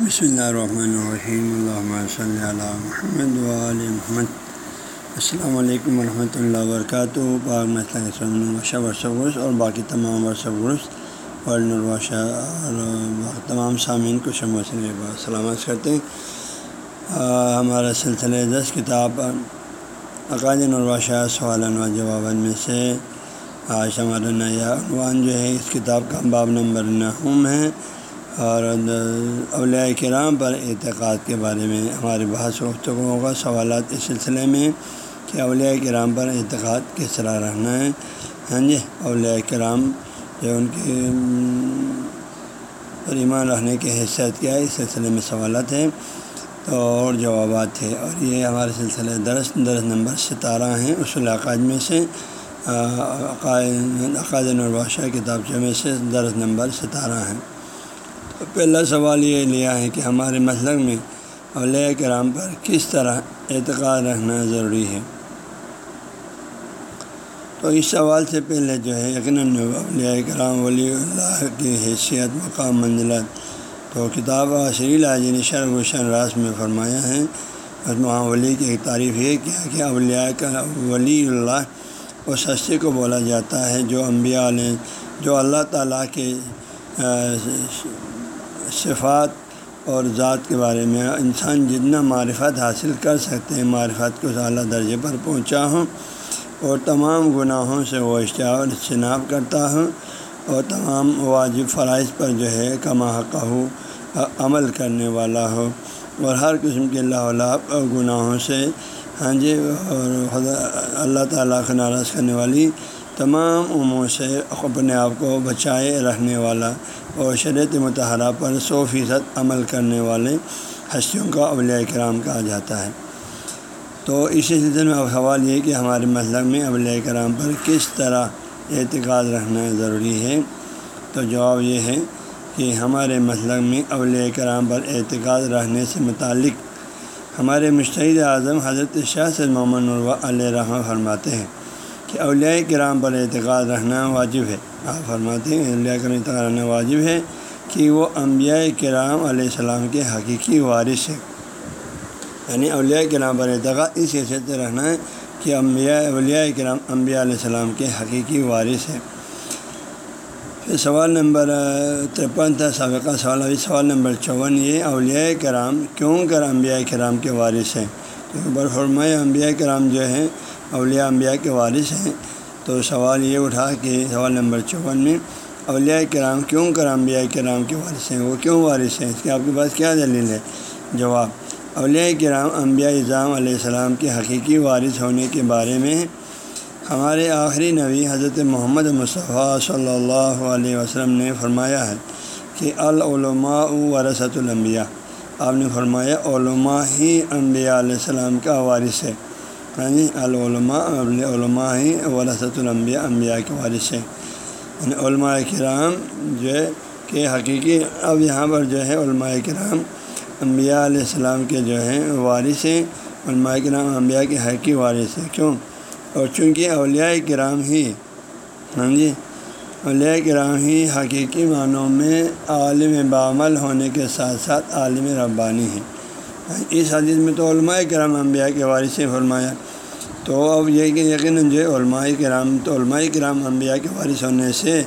بسم اللہ الرحمن الرحیم اللہ صلی اللہ محمد وعلی محمد السلام علیکم ورحمۃ اللہ وبرکاتہ پاک مسئلہ ورثہ اور باقی تمام ورثہ ورث اور نرواشہ اور تمام سامعین کو شمع سے سلامت کرتے ہیں ہمارا سلسلہ دس کتاب عقائد نرواشہ سوال و جواب میں سے آج ہمارا نیا عنوان جو ہے اس کتاب کا باب نمبر نحوم ہے اور اولیاء کرام پر اعتقاد کے بارے میں ہمارے بحث گفتگو ہوگا، سوالات اس سلسلے میں کہ اولیاء کرام پر اعتقاد کس طرح رہنا ہے۔ ہاں جی اولیاء کرام جو ان کی پر ایمان رہنے کی حیثیت کیا ہے، اس سلسلے میں سوالات ہیں۔ تو اور جوابات تھے اور یہ ہمارے سلسلے درس درس نمبر ستارہ ہیں اصول عقائد میں سے عقائد نرواشہ کتاب میں سے درس نمبر ستارہ ہیں۔ پہلا سوال یہ لیا ہے کہ ہمارے مسلک میں اولیاء کرام پر کس طرح اعتقاد رکھنا ضروری ہے؟ تو اس سوال سے پہلے جو ہے، یقیناً اولیاء کرام، ولی اللہ کی حیثیت، مقام، منزلت تو کتاب عشری لاجین شرغ و راس میں فرمایا ہے۔ وہاں ولی کی ایک تعریف یہ کیا کہ اولیاء کا ولی اللہ اس ہستی کو بولا جاتا ہے، جو انبیاء علیہ، جو اللہ تعالیٰ کے صفات اور ذات کے بارے میں انسان جتنا معرفت حاصل کر سکتے ہیں، معرفت کو اعلیٰ درجے پر پہنچا ہوں اور تمام گناہوں سے وہ اشتہار اجتناب کرتا ہوں اور تمام واجب فرائض پر جو ہے، کما ہو عمل کرنے والا ہو اور ہر قسم کے اللہ اللہ گناہوں سے ہاں جی اور خدا، اللہ تعالیٰ کو ناراض کرنے والی تمام امور سے اپنے آپ کو بچائے رکھنے والا اور شریعت متحرہ پر سو فیصد عمل کرنے والے ہستیوں کا اولیاء کرام کہا جاتا ہے۔ تو اسی سلسلے میں اب سوال یہ کہ ہمارے مسلک میں اولیاء کرام پر کس طرح اعتقاد رکھنا ضروری ہے؟ تو جواب یہ ہے کہ ہمارے مسلک میں اولیاء کرام پر اعتقاد رہنے سے متعلق ہمارے مشتحد اعظم حضرت شاہ سے محمد علیہ رحمٰ فرماتے ہیں کہ اولیاء کرام پر اعتقاد رہنا واجب ہے۔ آپ فرماتے ہیں اولیاء کرام اعتقاد رہنا واجب ہے کہ وہ انبیاء کرام علیہ السلام کے حقیقی وارث ہے یعنی اولیاء کرام پر اعتقاد اس حیثیت سے رہنا ہے کہ انبیاء، اولیاء کرام انبیاء علیہ السلام کے حقیقی وارث ہے پھر سوال نمبر ترپن تھا، سابقہ سوال ابھی سوال نمبر چون، یہ اولیاء کرام کیوں کر انبیاء کرام کے وارث ہیں؟ کیونکہ برفرمائے انبیاء کرام جو ہیں، اولیاء انبیاء کے وارث ہیں۔ تو سوال یہ اٹھا کہ سوال نمبر چون میں، اولیاء کرام کیوں کر انبیاء کرام کے وارث ہیں؟ وہ کیوں وارث ہیں؟ اس کی آپ کے پاس کیا دلیل ہے؟ جواب اولیاء کرام، انبیاء اظام علیہ السلام کے حقیقی وارث ہونے کے بارے میں ہمارے آخری نبی حضرت محمد مصطفیٰ صلی اللہ علیہ وسلم نے فرمایا ہے کہ العلماء ورثۃ الانبیاء۔ آپ نے فرمایا، علماء ہی انبیاء علیہ السلام کا وارث ہے۔ ہاں جی العلماء علماء ہی ورثۃ الانبیاء انبیاء کے وارث ہیں یعنی علماء کرام جو ہے کہ حقیقی اب یہاں پر جو ہے علماء کرام انبیاء علیہ السلام کے جو ہیں وارث ہیں علماء کرام انبیاء کے حقیقی وارث ہیں کیوں اور چونکہ اولیاء کرام ہی ہاں جی اولیاء کرام ہی حقیقی معنوں میں عالم بعمل ہونے کے ساتھ ساتھ عالم ربانی ہیں۔ اس حدیث میں تو علماء کرام انبیاء کے وارث سے فرمایا۔ تو اب یہ کہ یقیناً جو علماء کرام تو علماء کرام انبیاء کے وارث ہونے سے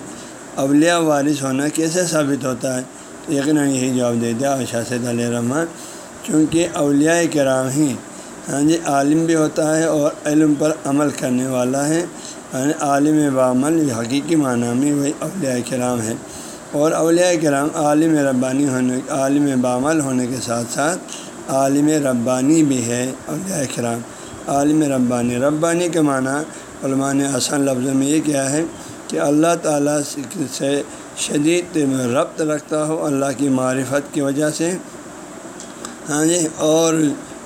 اولیاء وارث ہونا کیسے ثابت ہوتا ہے؟ تو یقیناً یہی جواب دے دیا شاست علیہ رحمٰن چونکہ اولیاء کرام ہی ہاں جی عالم بھی ہوتا ہے اور علم پر عمل کرنے والا ہے۔ یعنی عالم بعمل حقیقی معنی میں وہی اولیاء کرام ہے اور اولیاء کرام عالم ربانی ہونے، عالم بعمل ہونے کے ساتھ ساتھ عالم ربانی بھی ہے، اولیاء کرام۔ عالم ربانی ربانی کے معنی علماء نے آسان لفظوں میں یہ کیا ہے کہ اللہ تعالیٰ سے شدید ربط رکھتا ہو اللہ کی معرفت کی وجہ سے۔ ہاں جی اور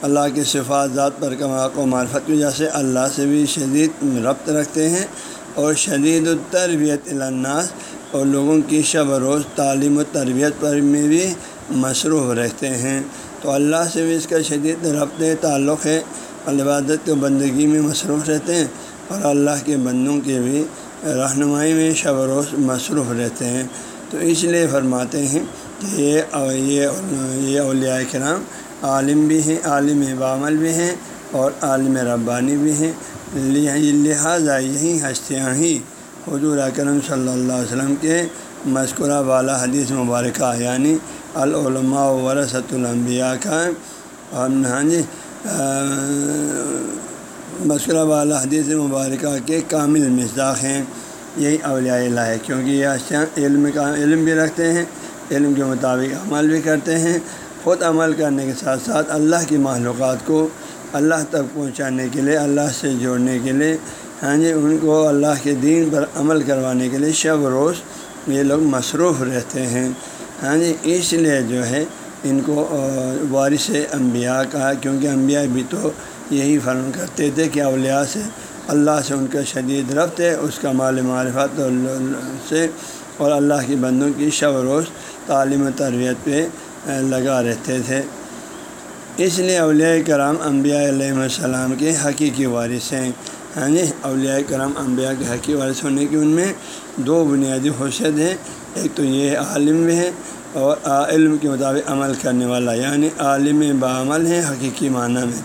اللہ کے صفات ذات پر کما کو معرفت کی وجہ سے اللہ سے بھی شدید ربط رکھتے ہیں اور شدید التربیت الناس اور لوگوں کی شب و روز تعلیم و تربیت پر میں بھی مصروف رہتے ہیں۔ تو اللہ سے بھی اس کا شدید ربط تعلق ہے۔ البادت و بندگی میں مصروف رہتے ہیں، اور اللہ کے بندوں کے بھی رہنمائی میں شب روز مصروف رہتے ہیں۔ تو اس لیے فرماتے ہیں کہ یہ یہ اولیاء کرام عالم بھی ہیں، عالم بامل بھی ہیں، اور عالم ربانی بھی ہیں۔ لہٰذا یہی ہستیاں ہی حضور اکرم صلی اللہ علیہ وسلم کے مذکورہ والا حدیث مبارکہ یعنی العلماء ورثۃ الانبیاء کا ہاں جی مذکورہ والا حدیث مبارکہ کے کامل مزاق ہیں۔ یہی اولیاء اللہ ہے کیونکہ یہ اشیاء علم کا علم بھی رکھتے ہیں، علم کے مطابق عمل بھی کرتے ہیں۔ خود عمل کرنے کے ساتھ ساتھ اللہ کی معلومات کو اللہ تک پہنچانے کے لیے، اللہ سے جوڑنے کے لیے ہاں جی ان کو اللہ کے دین پر عمل کروانے کے لیے شب روز یہ لوگ مصروف رہتے ہیں۔ ہاں جی اس لیے جو ہے ان کو وارث انبیاء کہا، کیونکہ انبیاء بھی تو یہی فرم کرتے تھے کہ اولیاء سے اللہ سے ان کا شدید رفت ہے، اس کا مال معرفت سے اور اللہ کی بندوں کی شب روز تعلیم و تربیت پہ لگا رہتے تھے۔ اس لیے اولیاء کرام انبیاء علیہ السلام کے حقیقی وارث ہیں۔ ہاں جی اولیاء کرام، انبیاء کے حقیقی وارث ہونے کی ان میں دو بنیادی خصوصیت ہیں۔ ایک تو یہ عالم بھی ہے اور علم کے مطابق عمل کرنے والا یعنی عالم بعمل ہے حقیقی معنی میں۔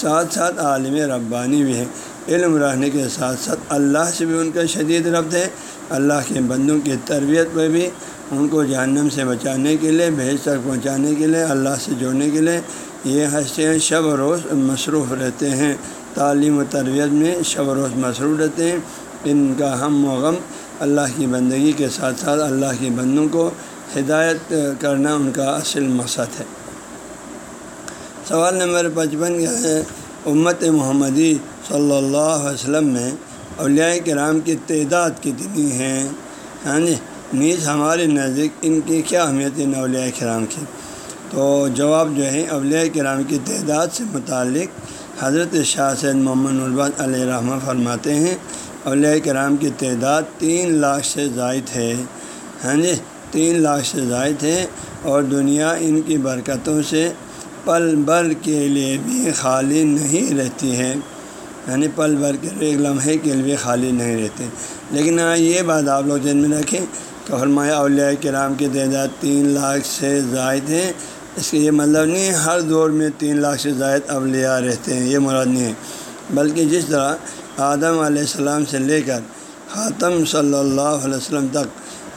ساتھ ساتھ عالم ربانی بھی ہے علم رہنے کے ساتھ ساتھ اللہ سے بھی ان کا شدید ربط ہے۔ اللہ کے بندوں کی تربیت پہ بھی ان کو جہنم سے بچانے کے لیے، بھیج تک پہنچانے کے لیے، اللہ سے جوڑنے کے لیے یہ ہنستے شب و روز مصروف رہتے ہیں۔ تعلیم و تربیت میں شب و روز مصروف رہتے ہیں۔ ان کا ہم و غم اللہ کی بندگی کے ساتھ ساتھ اللہ کی بندوں کو ہدایت کرنا ان کا اصل مقصد ہے۔ سوال نمبر پچپن کیا ہے؟ امت محمدی صلی اللہ علیہ وسلم میں اولیاء کرام کی تعداد کتنی ہیں؟ ہاں جی نیز ہمارے نزدیک ان کی کیا اہمیت ہے اولیاء کرام کی؟ تو جواب جو ہے، اولیاء کرام کی تعداد سے متعلق حضرت شاہ سید محمد الباد علیہ رحمہ فرماتے ہیں، اولیاء کرام کی تعداد تین لاکھ سے زائد ہے۔ ہاں جی تین لاکھ سے زائد ہے اور دنیا ان کی برکتوں سے پل بھر کے لیے بھی خالی نہیں رہتی ہے۔ یعنی پل بھر کے ایک لمحے کے لیے خالی نہیں رہتے۔ لیکن ہاں یہ بات آپ لوگ ذہن میں رکھیں کہ فرمایا اولیاء کرام کی تعداد تین لاکھ سے زائد ہے۔ اس کے یہ مطلب نہیں ہے ہر دور میں تین لاکھ سے زائد اولیاء رہتے ہیں، یہ مراد نہیں ہے۔ بلکہ جس طرح آدم علیہ السلام سے لے کر خاتم صلی اللہ علیہ وسلم تک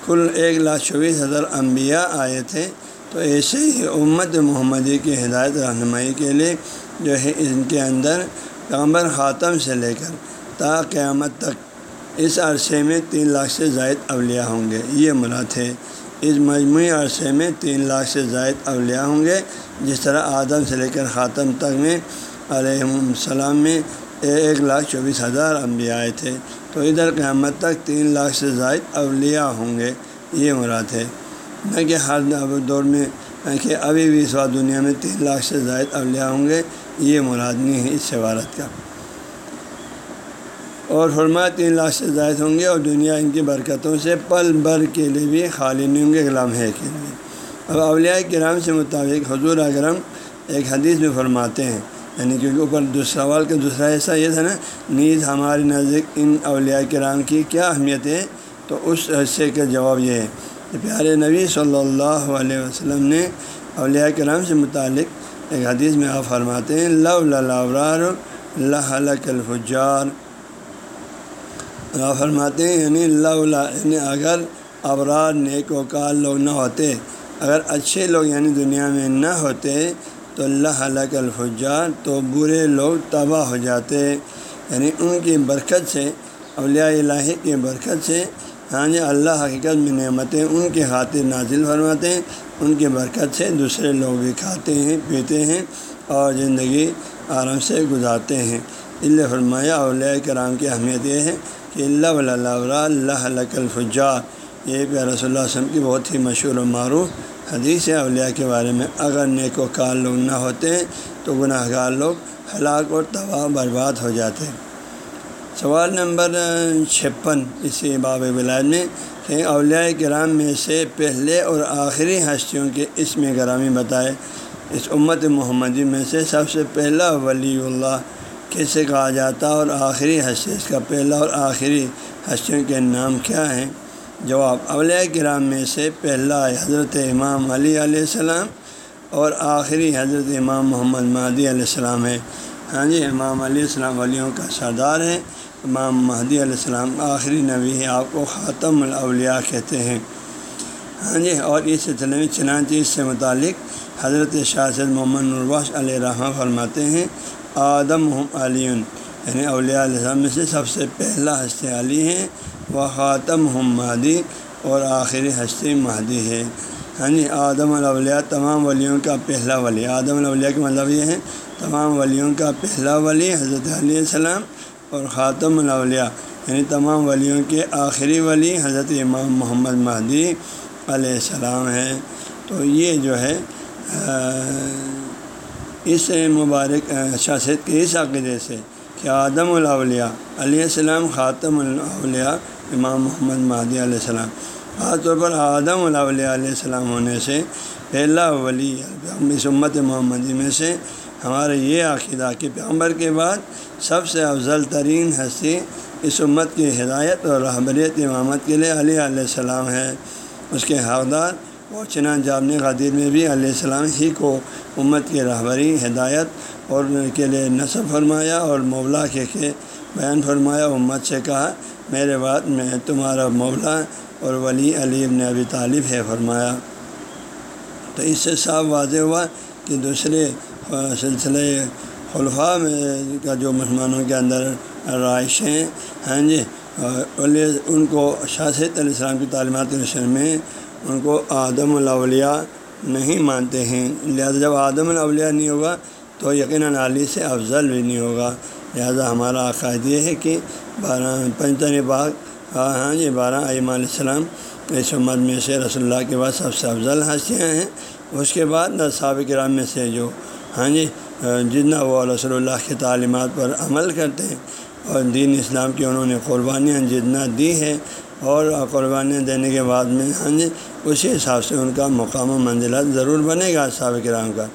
کل ایک لاکھ چوبیس ہزار انبیاء آئے تھے، تو ایسے ہی امت محمدی کی ہدایت رہنمائی کے لیے جو ہے ان کے اندر کامبر خاتم سے لے کر تا قیامت تک اس عرصے میں تین لاکھ سے زائد اولیاء ہوں گے، یہ مراد ہے۔ اس مجموعی عرصے میں تین لاکھ سے زائد اولیاء ہوں گے، جس طرح آدم سے لے کر خاتم تک میں علیہ السلام میں ایک لاکھ چوبیس ہزار انبیاء آئے تھے۔ تو ادھر قیامت تک تین لاکھ سے زائد اولیاء ہوں گے۔ یہ مراد ہے۔ نہ کہ ہر دور میں کہ ابھی بھی اس وقت دنیا میں تین لاکھ سے زائد اولیاء ہوں گے۔ یہ مراد نہیں ہے اس عبارت کا۔ اور فرمایا تین لاکھ سے زائد ہوں گے اور دنیا ان کی برکتوں سے پل بھر کے لیے بھی خالی نہیں ہوں گے لمحے کے لیے اب اولیاء کرام سے مطابق حضور اکرم ایک حدیث میں فرماتے ہیں یعنی کہ اوپر دوسرا سوال کا دوسرا حصہ یہ تھا نا، نیز ہمارے نزدیک ان اولیاء کرام کی کیا اہمیت ہے؟ تو اس حصے کا جواب یہ ہے کہ پیارے نبی صلی اللہ علیہ وسلم نے اولیاء کرام سے متعلق ایک حدیث میں آپ فرماتے ہیں لو لورار اللہ الفجار۔ آپ فرماتے ہیں یعنی اللہ یعنی اگر ابرار نیک وکار لوگ نہ ہوتے، اگر اچھے لوگ یعنی دنیا میں نہ ہوتے، تو اللہ حلق الفجار، تو برے لوگ تباہ ہو جاتے۔ یعنی ان کی برکت سے، اولیاء الہی کی برکت سے ہاں جی اللہ حقیقت میں نعمتیں ان کے خاطر نازل فرماتے ہیں، ان کی برکت سے دوسرے لوگ بھی کھاتے ہیں، پیتے ہیں اور زندگی آرام سے گزارتے ہیں۔ اللہ فرمایا، اولیاء کرام کی اہمیت یہ ہے کہ اللہ اللہ اللہ الفجار یہ بھی رسول اللہ وسلم کی بہت ہی مشہور و معروف حدیث ہے اولیاء کے بارے میں۔ اگر نیک و کار لوگ نہ ہوتے تو گناہ گار لوگ ہلاک اور تباہ برباد ہو جاتے۔ سوال نمبر چھپن اسی باب ولاد میں کہ اولیاء کرام میں سے پہلے اور آخری ہستیوں کے اس میں گرامی بتائے۔ اس امت محمدی میں سے سب سے پہلا ولی اللہ کیسے کہا جاتا اور آخری حصے، اس کا پہلا اور آخری ہستیوں کے نام کیا ہیں؟ جواب اولیاء کرام میں سے پہلا حضرت امام علی علیہ السلام اور آخری حضرت امام محمد مہدی علیہ السلام ہے ہاں جی امام علیہ السلام ولیوں کا سردار ہے امام مہدی علیہ السلام آخری نبی ہے آپ کو خاتم الاولیاء کہتے ہیں۔ ہاں جی اور اس سلسلے میں چنانچہ اس سے متعلق حضرت شاہد محمد نرواش علیہ رحمٰ فرماتے ہیں۔ آدم ہم علی یعنی اولیاء علیہ السلام میں سے سب سے پہلا ہستے علی ہیں وہ خاتم ہم مہدی اور آخری ہستی مہدی ہے ہاں جی یعنی آدم الاولیاء تمام ولیوں کا پہلا ولی۔ آدم الاولیاء کا مطلب یہ ہے تمام ولیوں کا پہلا ولی حضرت علیہ السلام اور خاتم الاولیاء۔ یعنی تمام ولیوں کے آخری ولی حضرت امام محمد مہدی علیہ السلام ہے تو یہ جو ہے اس مبارک شاست کے اس عقیدے سے کہ آدم الاولیاء علیہ السلام خاتم الاولیاء امام محمد مہدی علیہ السلام۔ خاص طور پر آدم الاولیاء علیہ السلام ہونے سے، پہلا ولی اس امت محمدی میں سے ہمارا یہ عقیدہ کہ پیغمبر کے بعد سب سے افضل ترین ہستی اس امت کی ہدایت اور رہبریت امامت کے لیے علیہ علیہ السلام ہے۔ اس کے حقدار اور چنان جامع قدیر میں بھی علیہ السلام ہی کو امت کی رہبری، ہدایت اور کے لیے نصب فرمایا اور مولا کے کے بیان فرمایا، امت سے کہا، میرے بعد میں تمہارا مولا اور ولی علی ابن ابی طالب ہے، فرمایا۔ تو اس سے صاف واضح ہوا کہ دوسرے سلسلے خلفاء میں کا جو مسلمانوں کے اندر رائش ہیں ہاں جی ان کو شاست علیہ السلام کی تعلیمات کے میں ان کو آدم الاولیاء نہیں مانتے ہیں۔ لہٰذا جب آدم الاولیاء نہیں ہوگا تو یقیناً علی سے افضل بھی نہیں ہوگا۔ لہٰذا ہمارا عقائد یہ ہے کہ بارہ، پنجتن باغ ہاں جی بارہ عیم علیہ السلام اس امت میں سے رسول اللہ کے بعد سب سے افضل حاصیاں ہیں۔ اس کے بعد نہ سابق کرام میں سے جو ہاں جی جتنا وہ رسول اللہ کی تعلیمات پر عمل کرتے ہیں اور دین اسلام کی انہوں نے قربانیاں جتنا دی ہے اور قربانیاں دینے کے بعد میں ہاں جی اسی حساب سے ان کا مقام و منزلات ضرور بنے گا صحابہ کرام کا۔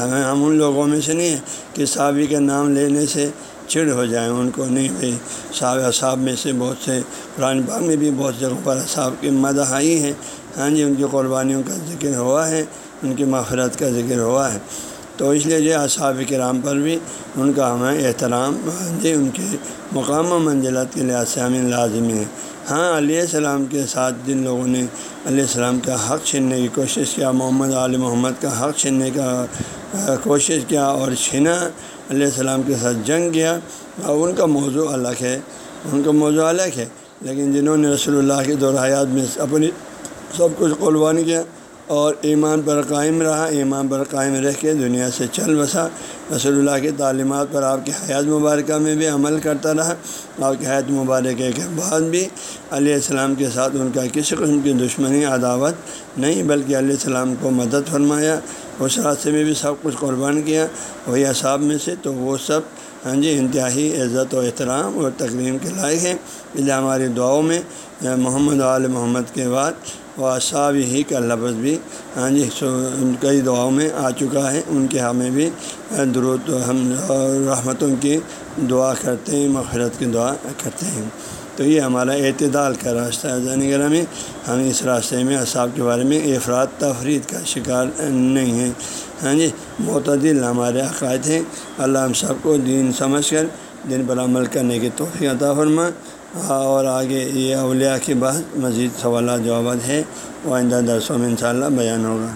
ہمیں، ہم ان لوگوں میں سے نہیں ہیں کہ صحابی کا نام لینے سے چڑ ہو جائیں، ان کو نہیں بھائی۔ صحاب اصحاب میں سے بہت سے، قرآن پاک میں بھی بہت جگہوں پر اصحاب کی مدح آئی ہے ہاں جی ان کی قربانیوں کا ذکر ہوا ہے، ان کی مغفرت کا ذکر ہوا ہے۔ تو اس لیے جو اصحاب کرام پر بھی ان کا ہمیں احترام ہاں جی ان کے مقام و منزلت کے لحاظ سے ہمیں لازمی ہے۔ ہاں علیہ السلام کے ساتھ جن لوگوں نے علیہ السلام کا حق چھیننے کی کوشش کیا، محمد علیہ محمد کا حق چھیننے کا کوشش کیا اور چھینا علیہ السلام کے ساتھ جنگ کیا۔ اور ان کا موضوع الگ ہے، ان کا موضوع الگ ہے۔ لیکن جنہوں نے رسول اللہ کے دور حیات میں اپنی سب کچھ قربان کیا اور ایمان پر قائم رہا، ایمان پر قائم رہ کے دنیا سے چل بسا۔ رسول اللہ کی تعلیمات پر آپ کی حیات مبارکہ میں بھی عمل کرتا رہا۔ آپ کی حیات مبارکہ کے بعد بھی علیہ السلام کے ساتھ ان کا کسی قسم کی دشمنی، عداوت نہیں، بلکہ علیہ السلام کو مدد فرمایا۔ اس راستے میں بھی سب کچھ قربان کیا۔ وہی اصحاب میں سے تو وہ سب ہاں جی انتہائی عزت و احترام اور تقریم کے لائق ہیں۔ اس لیے ہماری دعاؤں میں، محمد علیہ محمد کے بعد و اصحاب ہی کا لفظ بھی ہاں جی کئی دعاؤں میں آ چکا ہے۔ ان کے ہمیں بھی درود ہم رحمتوں کی دعا کرتے ہیں، مغفرت کی دعا کرتے ہیں۔ تو یہ ہمارا اعتدال کا راستہ ہے۔ یعنی زین گرہ میں ہم اس راستے میں، اصحاب کے بارے میں افراد تفرید کا شکار نہیں ہیں۔ ہاں جی معتدل ہمارے عقائد ہیں۔ اللہ ہم سب کو دین سمجھ کر دن پر عمل کرنے کی توفیع عطا فرما۔ اور آگے یہ اولیاء کے بعد مزید سوالات، جوابات ہے وہ آئندہ درسوں میں انشاءاللہ بیان ہوگا۔